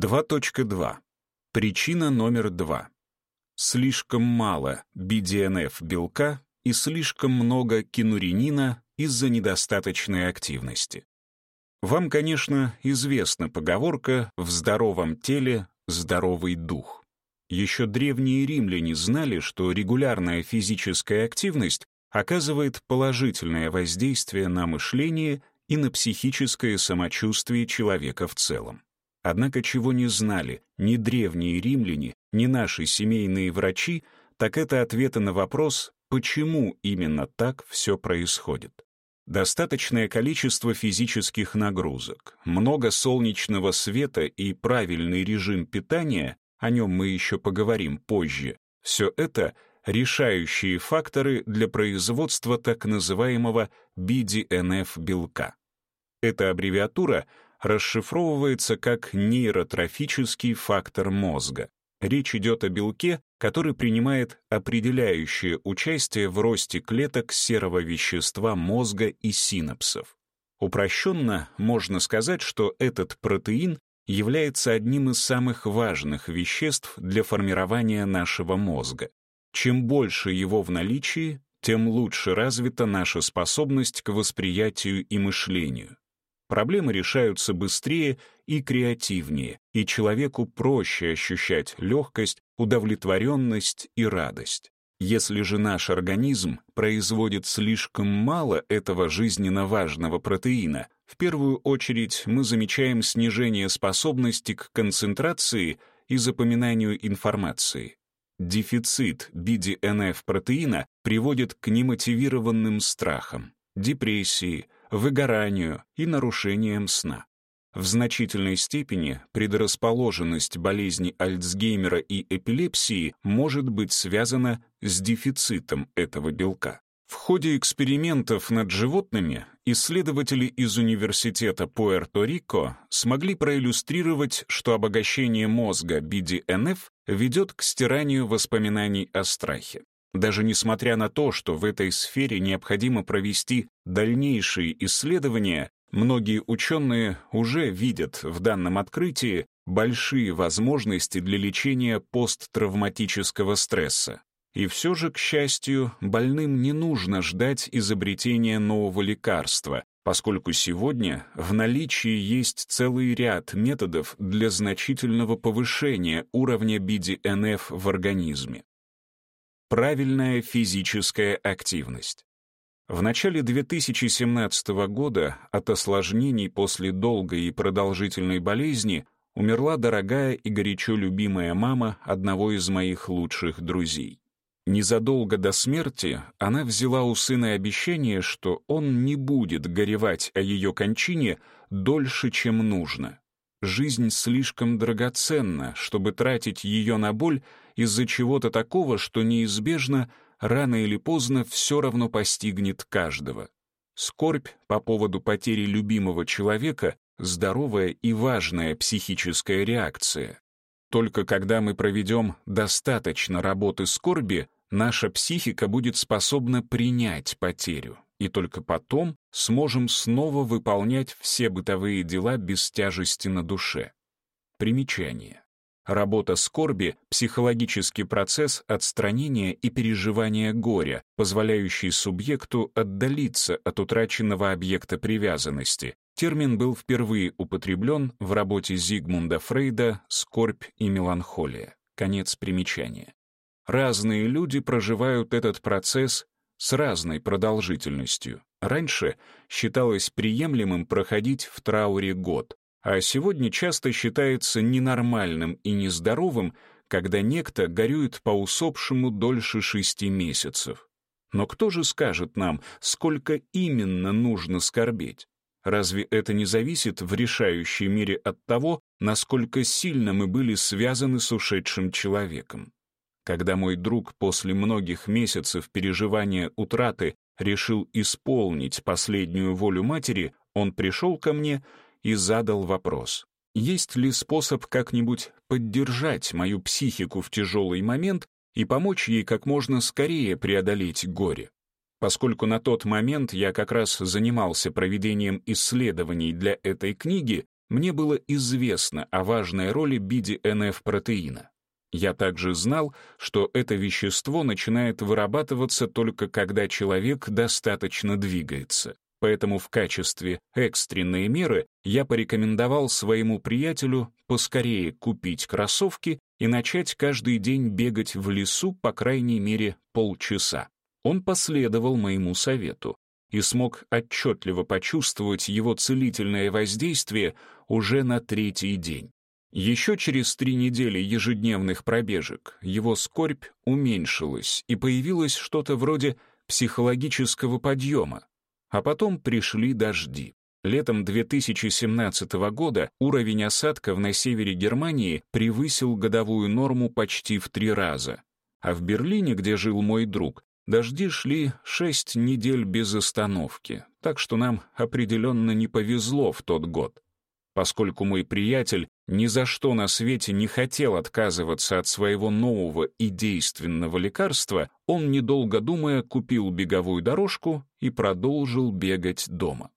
2.2. Причина номер два. Слишком мало BDNF-белка и слишком много кинуринина из-за недостаточной активности. Вам, конечно, известна поговорка «в здоровом теле здоровый дух». Еще древние римляне знали, что регулярная физическая активность оказывает положительное воздействие на мышление и на психическое самочувствие человека в целом. Однако чего не знали ни древние римляне, ни наши семейные врачи, так это ответы на вопрос, почему именно так все происходит. Достаточное количество физических нагрузок, много солнечного света и правильный режим питания, о нем мы еще поговорим позже, все это решающие факторы для производства так называемого BDNF-белка. Эта аббревиатура расшифровывается как нейротрофический фактор мозга. Речь идет о белке, который принимает определяющее участие в росте клеток серого вещества мозга и синапсов. Упрощенно можно сказать, что этот протеин является одним из самых важных веществ для формирования нашего мозга. Чем больше его в наличии, тем лучше развита наша способность к восприятию и мышлению. Проблемы решаются быстрее и креативнее, и человеку проще ощущать легкость, удовлетворенность и радость. Если же наш организм производит слишком мало этого жизненно важного протеина, в первую очередь мы замечаем снижение способности к концентрации и запоминанию информации. Дефицит BDNF-протеина приводит к немотивированным страхам, депрессии, выгоранию и нарушениям сна. В значительной степени предрасположенность болезни Альцгеймера и эпилепсии может быть связана с дефицитом этого белка. В ходе экспериментов над животными исследователи из Университета Пуэрто-Рико смогли проиллюстрировать, что обогащение мозга BDNF ведет к стиранию воспоминаний о страхе. Даже несмотря на то, что в этой сфере необходимо провести дальнейшие исследования, многие ученые уже видят в данном открытии большие возможности для лечения посттравматического стресса. И все же, к счастью, больным не нужно ждать изобретения нового лекарства, поскольку сегодня в наличии есть целый ряд методов для значительного повышения уровня BDNF в организме. Правильная физическая активность. В начале 2017 года от осложнений после долгой и продолжительной болезни умерла дорогая и горячо любимая мама одного из моих лучших друзей. Незадолго до смерти она взяла у сына обещание, что он не будет горевать о ее кончине дольше, чем нужно. Жизнь слишком драгоценна, чтобы тратить ее на боль из-за чего-то такого, что неизбежно, рано или поздно все равно постигнет каждого. Скорбь по поводу потери любимого человека — здоровая и важная психическая реакция. Только когда мы проведем достаточно работы скорби, наша психика будет способна принять потерю, и только потом сможем снова выполнять все бытовые дела без тяжести на душе. Примечание. Работа скорби — психологический процесс отстранения и переживания горя, позволяющий субъекту отдалиться от утраченного объекта привязанности. Термин был впервые употреблен в работе Зигмунда Фрейда «Скорбь и меланхолия». Конец примечания. Разные люди проживают этот процесс с разной продолжительностью. Раньше считалось приемлемым проходить в трауре год, а сегодня часто считается ненормальным и нездоровым, когда некто горюет по усопшему дольше шести месяцев. Но кто же скажет нам, сколько именно нужно скорбеть? Разве это не зависит в решающей мере от того, насколько сильно мы были связаны с ушедшим человеком? Когда мой друг после многих месяцев переживания утраты решил исполнить последнюю волю матери, он пришел ко мне и задал вопрос. Есть ли способ как-нибудь поддержать мою психику в тяжелый момент и помочь ей как можно скорее преодолеть горе? Поскольку на тот момент я как раз занимался проведением исследований для этой книги, мне было известно о важной роли BDNF-протеина. Я также знал, что это вещество начинает вырабатываться только когда человек достаточно двигается. Поэтому в качестве экстренной меры я порекомендовал своему приятелю поскорее купить кроссовки и начать каждый день бегать в лесу по крайней мере полчаса. Он последовал моему совету и смог отчетливо почувствовать его целительное воздействие уже на третий день. Еще через три недели ежедневных пробежек его скорбь уменьшилась, и появилось что-то вроде психологического подъема. А потом пришли дожди. Летом 2017 года уровень осадков на севере Германии превысил годовую норму почти в три раза. А в Берлине, где жил мой друг, дожди шли шесть недель без остановки, так что нам определенно не повезло в тот год. Поскольку мой приятель ни за что на свете не хотел отказываться от своего нового и действенного лекарства, он, недолго думая, купил беговую дорожку и продолжил бегать дома.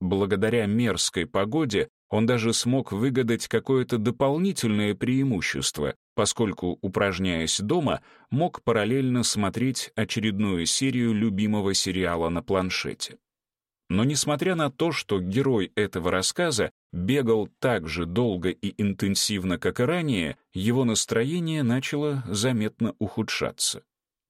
Благодаря мерзкой погоде он даже смог выгадать какое-то дополнительное преимущество, поскольку, упражняясь дома, мог параллельно смотреть очередную серию любимого сериала на планшете. Но несмотря на то, что герой этого рассказа бегал так же долго и интенсивно, как и ранее, его настроение начало заметно ухудшаться.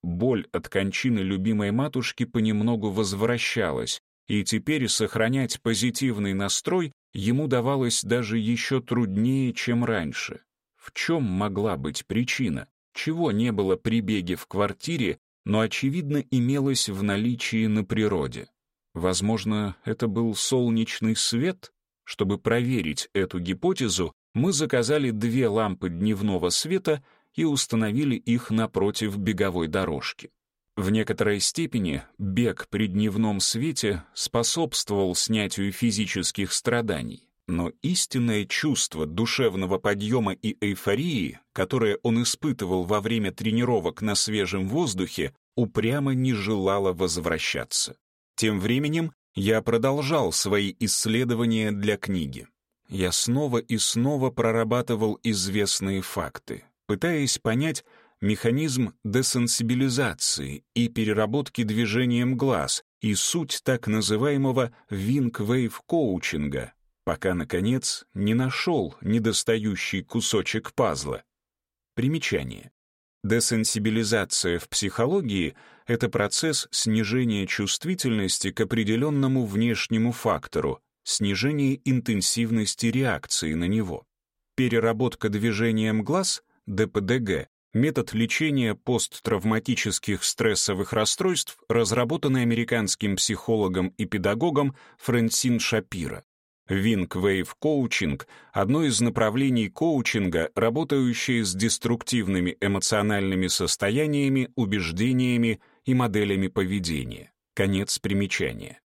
Боль от кончины любимой матушки понемногу возвращалась, и теперь сохранять позитивный настрой ему давалось даже еще труднее, чем раньше. В чем могла быть причина? Чего не было при беге в квартире, но, очевидно, имелось в наличии на природе? Возможно, это был солнечный свет? Чтобы проверить эту гипотезу, мы заказали две лампы дневного света и установили их напротив беговой дорожки. В некоторой степени бег при дневном свете способствовал снятию физических страданий, но истинное чувство душевного подъема и эйфории, которое он испытывал во время тренировок на свежем воздухе, упрямо не желало возвращаться. Тем временем я продолжал свои исследования для книги. Я снова и снова прорабатывал известные факты, пытаясь понять механизм десенсибилизации и переработки движением глаз и суть так называемого винг-вейв-коучинга, пока, наконец, не нашел недостающий кусочек пазла. Примечание. Десенсибилизация в психологии — это процесс снижения чувствительности к определенному внешнему фактору, снижение интенсивности реакции на него. Переработка движением глаз, ДПДГ, метод лечения посттравматических стрессовых расстройств, разработанный американским психологом и педагогом Фрэнсин Шапира. Wing Wave Coaching — одно из направлений коучинга, работающее с деструктивными эмоциональными состояниями, убеждениями и моделями поведения. Конец примечания.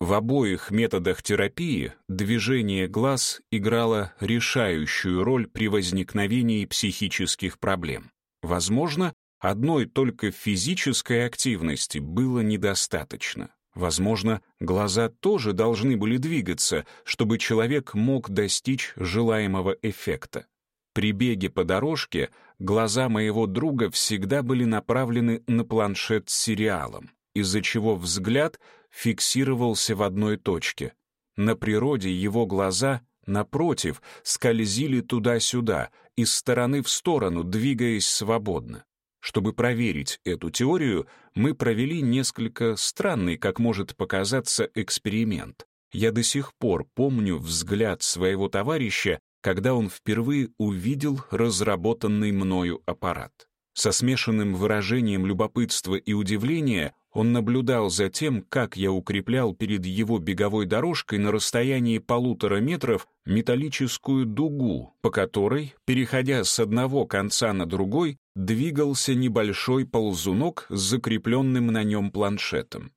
В обоих методах терапии движение глаз играло решающую роль при возникновении психических проблем. Возможно, одной только физической активности было недостаточно. Возможно, глаза тоже должны были двигаться, чтобы человек мог достичь желаемого эффекта. При беге по дорожке глаза моего друга всегда были направлены на планшет с сериалом, из-за чего взгляд фиксировался в одной точке. На природе его глаза, напротив, скользили туда-сюда, из стороны в сторону, двигаясь свободно. Чтобы проверить эту теорию, мы провели несколько странный, как может показаться, эксперимент. Я до сих пор помню взгляд своего товарища, когда он впервые увидел разработанный мною аппарат. Со смешанным выражением любопытства и удивления он наблюдал за тем, как я укреплял перед его беговой дорожкой на расстоянии полутора метров металлическую дугу, по которой, переходя с одного конца на другой, двигался небольшой ползунок с закрепленным на нем планшетом.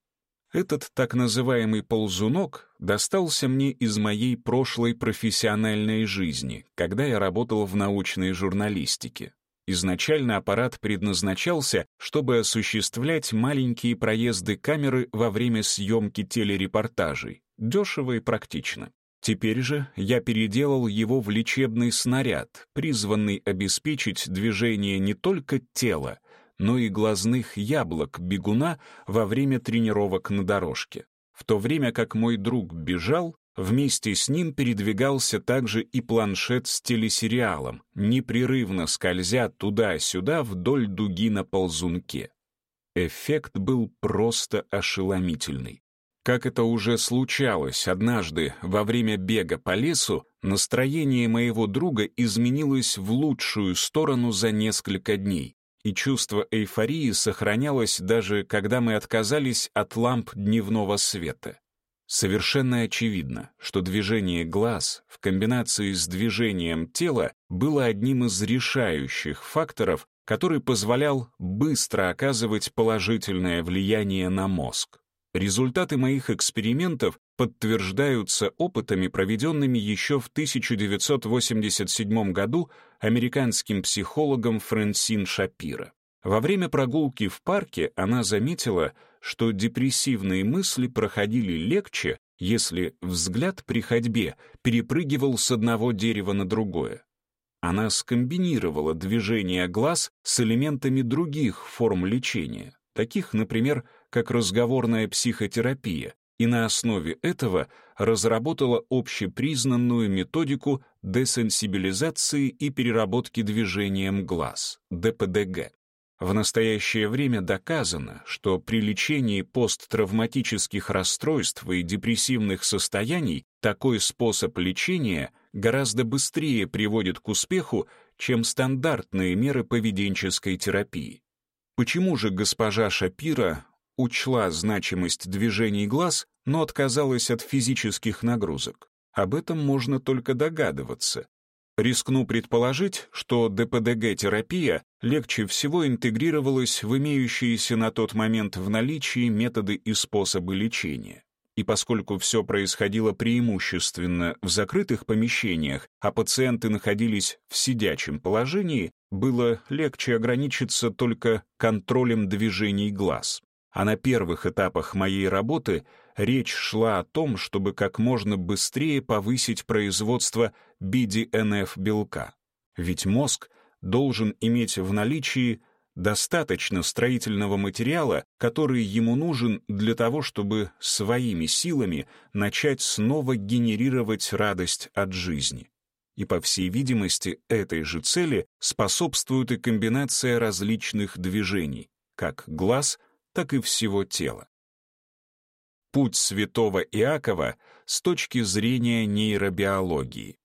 Этот так называемый ползунок достался мне из моей прошлой профессиональной жизни, когда я работал в научной журналистике. Изначально аппарат предназначался, чтобы осуществлять маленькие проезды камеры во время съемки телерепортажей. Дешево и практично. Теперь же я переделал его в лечебный снаряд, призванный обеспечить движение не только тела, но и глазных яблок бегуна во время тренировок на дорожке. В то время как мой друг бежал, вместе с ним передвигался также и планшет с телесериалом, непрерывно скользя туда-сюда вдоль дуги на ползунке. Эффект был просто ошеломительный. Как это уже случалось однажды во время бега по лесу, настроение моего друга изменилось в лучшую сторону за несколько дней, и чувство эйфории сохранялось даже когда мы отказались от ламп дневного света. Совершенно очевидно, что движение глаз в комбинации с движением тела было одним из решающих факторов, который позволял быстро оказывать положительное влияние на мозг. Результаты моих экспериментов подтверждаются опытами, проведенными еще в 1987 году американским психологом Фрэнсин Шапира. Во время прогулки в парке она заметила, что депрессивные мысли проходили легче, если взгляд при ходьбе перепрыгивал с одного дерева на другое. Она скомбинировала движение глаз с элементами других форм лечения, таких, например, как разговорная психотерапия, и на основе этого разработала общепризнанную методику десенсибилизации и переработки движением глаз, ДПДГ. В настоящее время доказано, что при лечении посттравматических расстройств и депрессивных состояний такой способ лечения гораздо быстрее приводит к успеху, чем стандартные меры поведенческой терапии. Почему же госпожа Шапира учла значимость движений глаз, но отказалась от физических нагрузок. Об этом можно только догадываться. Рискну предположить, что ДПДГ-терапия легче всего интегрировалась в имеющиеся на тот момент в наличии методы и способы лечения. И поскольку все происходило преимущественно в закрытых помещениях, а пациенты находились в сидячем положении, было легче ограничиться только контролем движений глаз. А на первых этапах моей работы речь шла о том, чтобы как можно быстрее повысить производство BDNF-белка. Ведь мозг должен иметь в наличии достаточно строительного материала, который ему нужен для того, чтобы своими силами начать снова генерировать радость от жизни. И, по всей видимости, этой же цели способствует и комбинация различных движений, как глаз — так и всего тела. Путь святого Иакова с точки зрения нейробиологии.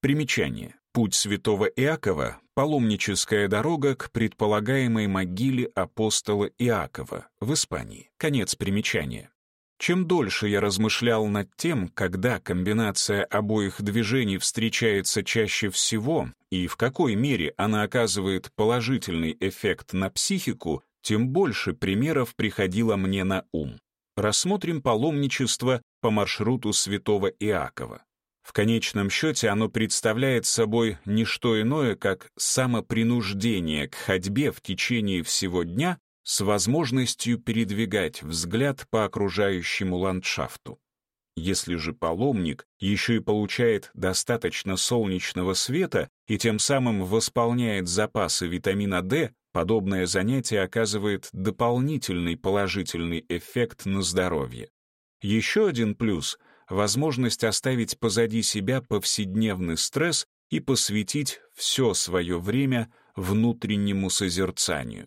Примечание. Путь святого Иакова — паломническая дорога к предполагаемой могиле апостола Иакова в Испании. Конец примечания. Чем дольше я размышлял над тем, когда комбинация обоих движений встречается чаще всего и в какой мере она оказывает положительный эффект на психику, тем больше примеров приходило мне на ум. Рассмотрим паломничество по маршруту святого Иакова. В конечном счете оно представляет собой не что иное, как самопринуждение к ходьбе в течение всего дня с возможностью передвигать взгляд по окружающему ландшафту. Если же паломник еще и получает достаточно солнечного света и тем самым восполняет запасы витамина D, Подобное занятие оказывает дополнительный положительный эффект на здоровье. Еще один плюс — возможность оставить позади себя повседневный стресс и посвятить все свое время внутреннему созерцанию.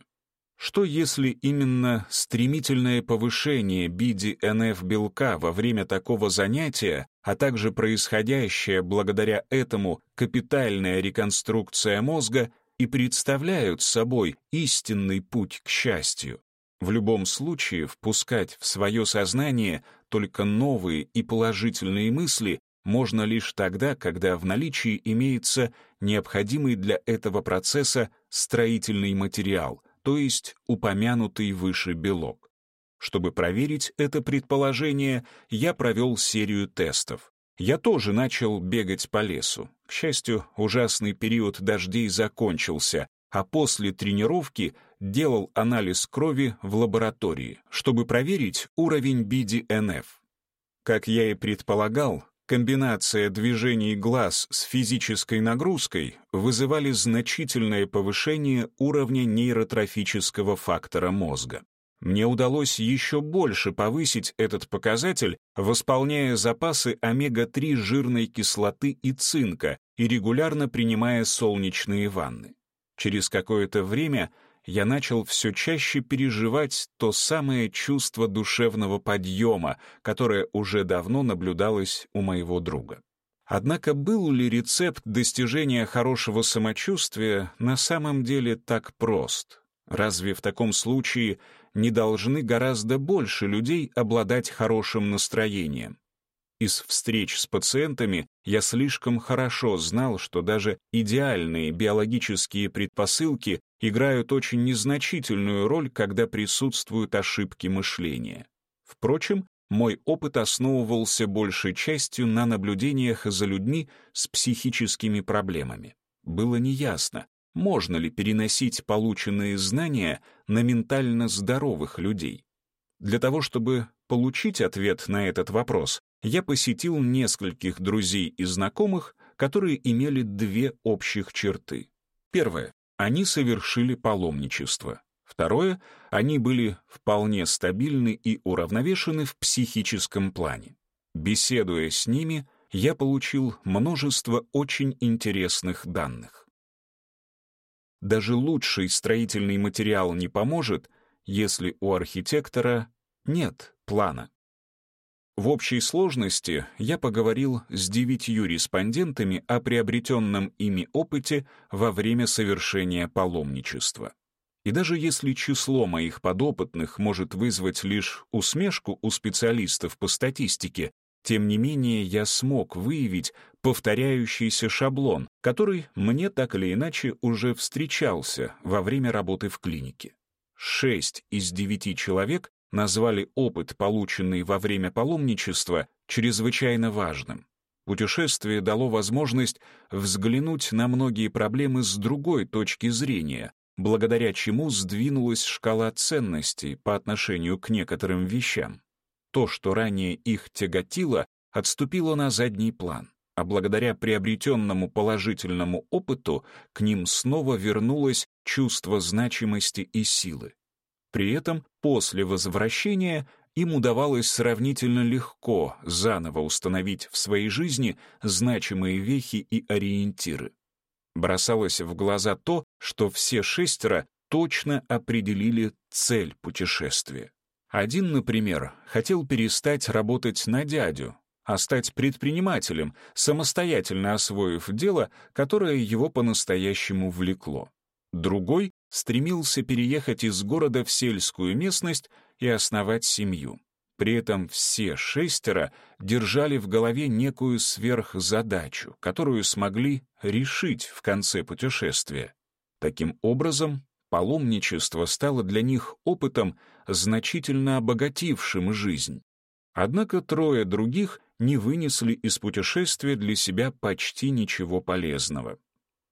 Что если именно стремительное повышение BDNF-белка во время такого занятия, а также происходящая благодаря этому капитальная реконструкция мозга и представляют собой истинный путь к счастью. В любом случае, впускать в свое сознание только новые и положительные мысли можно лишь тогда, когда в наличии имеется необходимый для этого процесса строительный материал, то есть упомянутый выше белок. Чтобы проверить это предположение, я провел серию тестов. Я тоже начал бегать по лесу. К счастью, ужасный период дождей закончился, а после тренировки делал анализ крови в лаборатории, чтобы проверить уровень BDNF. Как я и предполагал, комбинация движений глаз с физической нагрузкой вызывали значительное повышение уровня нейротрофического фактора мозга. Мне удалось еще больше повысить этот показатель, восполняя запасы омега-3 жирной кислоты и цинка и регулярно принимая солнечные ванны. Через какое-то время я начал все чаще переживать то самое чувство душевного подъема, которое уже давно наблюдалось у моего друга. Однако был ли рецепт достижения хорошего самочувствия на самом деле так прост? Разве в таком случае не должны гораздо больше людей обладать хорошим настроением? Из встреч с пациентами я слишком хорошо знал, что даже идеальные биологические предпосылки играют очень незначительную роль, когда присутствуют ошибки мышления. Впрочем, мой опыт основывался большей частью на наблюдениях за людьми с психическими проблемами. Было неясно, можно ли переносить полученные знания на ментально здоровых людей. Для того, чтобы получить ответ на этот вопрос, я посетил нескольких друзей и знакомых, которые имели две общих черты. Первое. Они совершили паломничество. Второе. Они были вполне стабильны и уравновешены в психическом плане. Беседуя с ними, я получил множество очень интересных данных. Даже лучший строительный материал не поможет, если у архитектора нет плана. В общей сложности я поговорил с девятью респондентами о приобретенном ими опыте во время совершения паломничества. И даже если число моих подопытных может вызвать лишь усмешку у специалистов по статистике, тем не менее я смог выявить повторяющийся шаблон, который мне так или иначе уже встречался во время работы в клинике. Шесть из девяти человек назвали опыт, полученный во время паломничества, чрезвычайно важным. Путешествие дало возможность взглянуть на многие проблемы с другой точки зрения, благодаря чему сдвинулась шкала ценностей по отношению к некоторым вещам. То, что ранее их тяготило, отступило на задний план, а благодаря приобретенному положительному опыту к ним снова вернулось чувство значимости и силы. При этом после возвращения им удавалось сравнительно легко заново установить в своей жизни значимые вехи и ориентиры. Бросалось в глаза то, что все шестеро точно определили цель путешествия. Один, например, хотел перестать работать на дядю, а стать предпринимателем, самостоятельно освоив дело, которое его по-настоящему влекло. Другой стремился переехать из города в сельскую местность и основать семью. При этом все шестеро держали в голове некую сверхзадачу, которую смогли решить в конце путешествия. Таким образом, паломничество стало для них опытом, значительно обогатившим жизнь. Однако трое других не вынесли из путешествия для себя почти ничего полезного.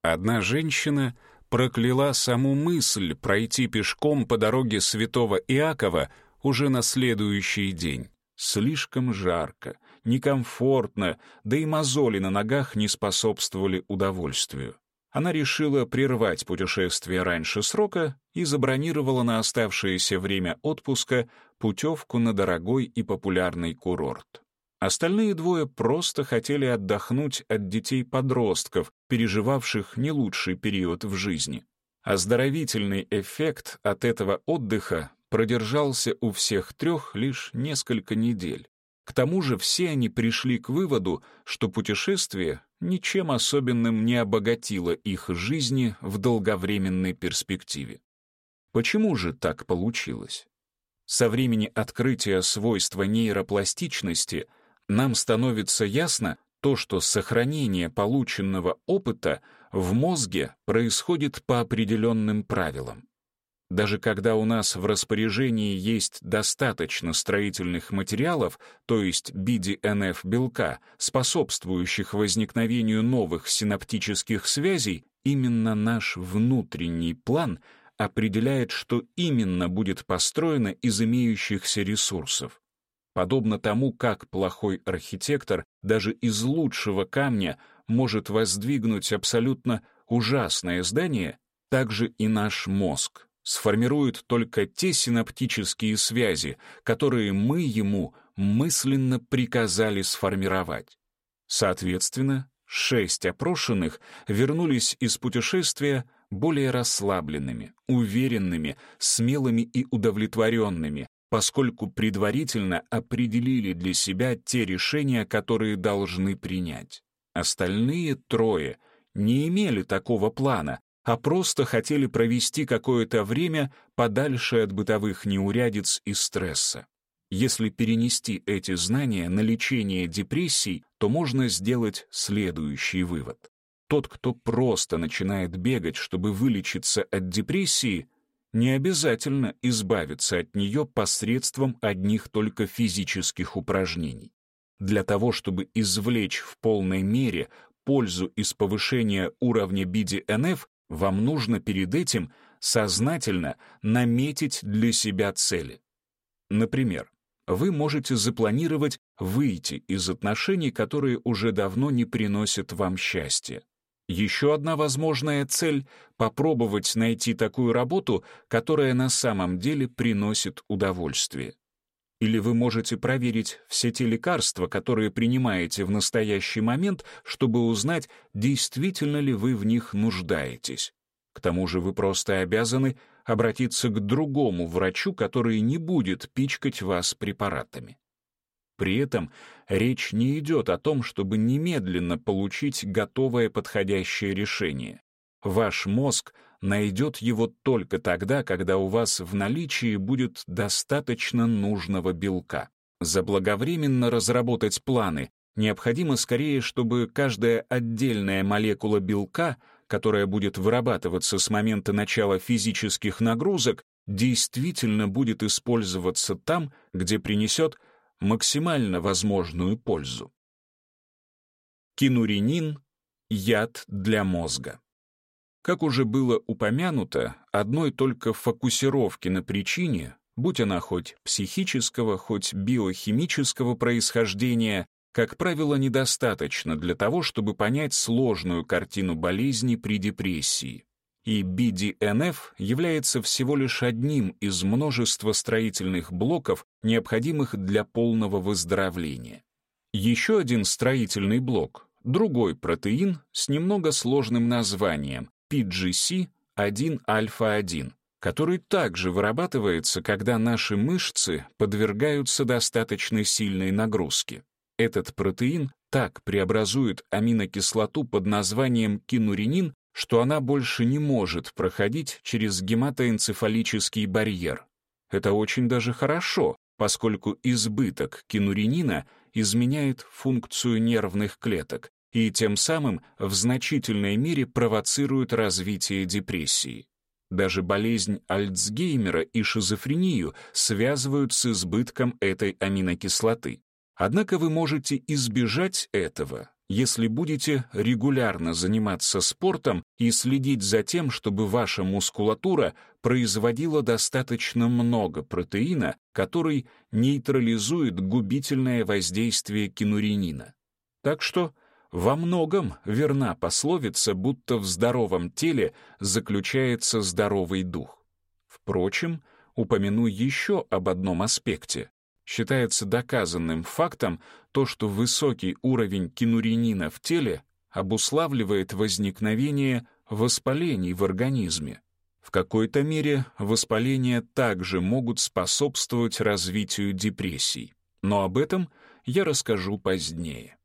Одна женщина прокляла саму мысль пройти пешком по дороге святого Иакова уже на следующий день. Слишком жарко, некомфортно, да и мозоли на ногах не способствовали удовольствию. Она решила прервать путешествие раньше срока и забронировала на оставшееся время отпуска путевку на дорогой и популярный курорт. Остальные двое просто хотели отдохнуть от детей-подростков, переживавших не лучший период в жизни. Оздоровительный эффект от этого отдыха продержался у всех трех лишь несколько недель. К тому же все они пришли к выводу, что путешествие ничем особенным не обогатило их жизни в долговременной перспективе. Почему же так получилось? Со времени открытия свойства нейропластичности — нам становится ясно то, что сохранение полученного опыта в мозге происходит по определенным правилам. Даже когда у нас в распоряжении есть достаточно строительных материалов, то есть BDNF-белка, способствующих возникновению новых синаптических связей, именно наш внутренний план определяет, что именно будет построено из имеющихся ресурсов. подобно тому, как плохой архитектор даже из лучшего камня может воздвигнуть абсолютно ужасное здание, так же и наш мозг сформирует только те синаптические связи, которые мы ему мысленно приказали сформировать. Соответственно, шесть опрошенных вернулись из путешествия более расслабленными, уверенными, смелыми и удовлетворенными, поскольку предварительно определили для себя те решения, которые должны принять. Остальные трое не имели такого плана, а просто хотели провести какое-то время подальше от бытовых неурядиц и стресса. Если перенести эти знания на лечение депрессий, то можно сделать следующий вывод. Тот, кто просто начинает бегать, чтобы вылечиться от депрессии, не обязательно избавиться от нее посредством одних только физических упражнений. Для того, чтобы извлечь в полной мере пользу из повышения уровня BDNF, вам нужно перед этим сознательно наметить для себя цели. Например, вы можете запланировать выйти из отношений, которые уже давно не приносят вам счастья. Еще одна возможная цель — попробовать найти такую работу, которая на самом деле приносит удовольствие. Или вы можете проверить все те лекарства, которые принимаете в настоящий момент, чтобы узнать, действительно ли вы в них нуждаетесь. К тому же вы просто обязаны обратиться к другому врачу, который не будет пичкать вас препаратами. При этом речь не идет о том, чтобы немедленно получить готовое подходящее решение. Ваш мозг найдет его только тогда, когда у вас в наличии будет достаточно нужного белка. Заблаговременно разработать планы необходимо скорее, чтобы каждая отдельная молекула белка, которая будет вырабатываться с момента начала физических нагрузок, действительно будет использоваться там, где принесет максимально возможную пользу. Кинуринин — яд для мозга. Как уже было упомянуто, одной только фокусировки на причине, будь она хоть психического, хоть биохимического происхождения, как правило, недостаточно для того, чтобы понять сложную картину болезни при депрессии и BDNF является всего лишь одним из множества строительных блоков, необходимых для полного выздоровления. Еще один строительный блок — другой протеин с немного сложным названием PGC-1-альфа-1, который также вырабатывается, когда наши мышцы подвергаются достаточно сильной нагрузке. Этот протеин так преобразует аминокислоту под названием кинуринин что она больше не может проходить через гематоэнцефалический барьер. Это очень даже хорошо, поскольку избыток кинуринина изменяет функцию нервных клеток и тем самым в значительной мере провоцирует развитие депрессии. Даже болезнь Альцгеймера и шизофрению связывают с избытком этой аминокислоты. Однако вы можете избежать этого, если будете регулярно заниматься спортом и следить за тем, чтобы ваша мускулатура производила достаточно много протеина, который нейтрализует губительное воздействие кинуринина. Так что во многом верна пословица, будто в здоровом теле заключается здоровый дух. Впрочем, упомяну еще об одном аспекте. Считается доказанным фактом то, что высокий уровень кинуринина в теле обуславливает возникновение воспалений в организме. В какой-то мере воспаления также могут способствовать развитию депрессий, но об этом я расскажу позднее.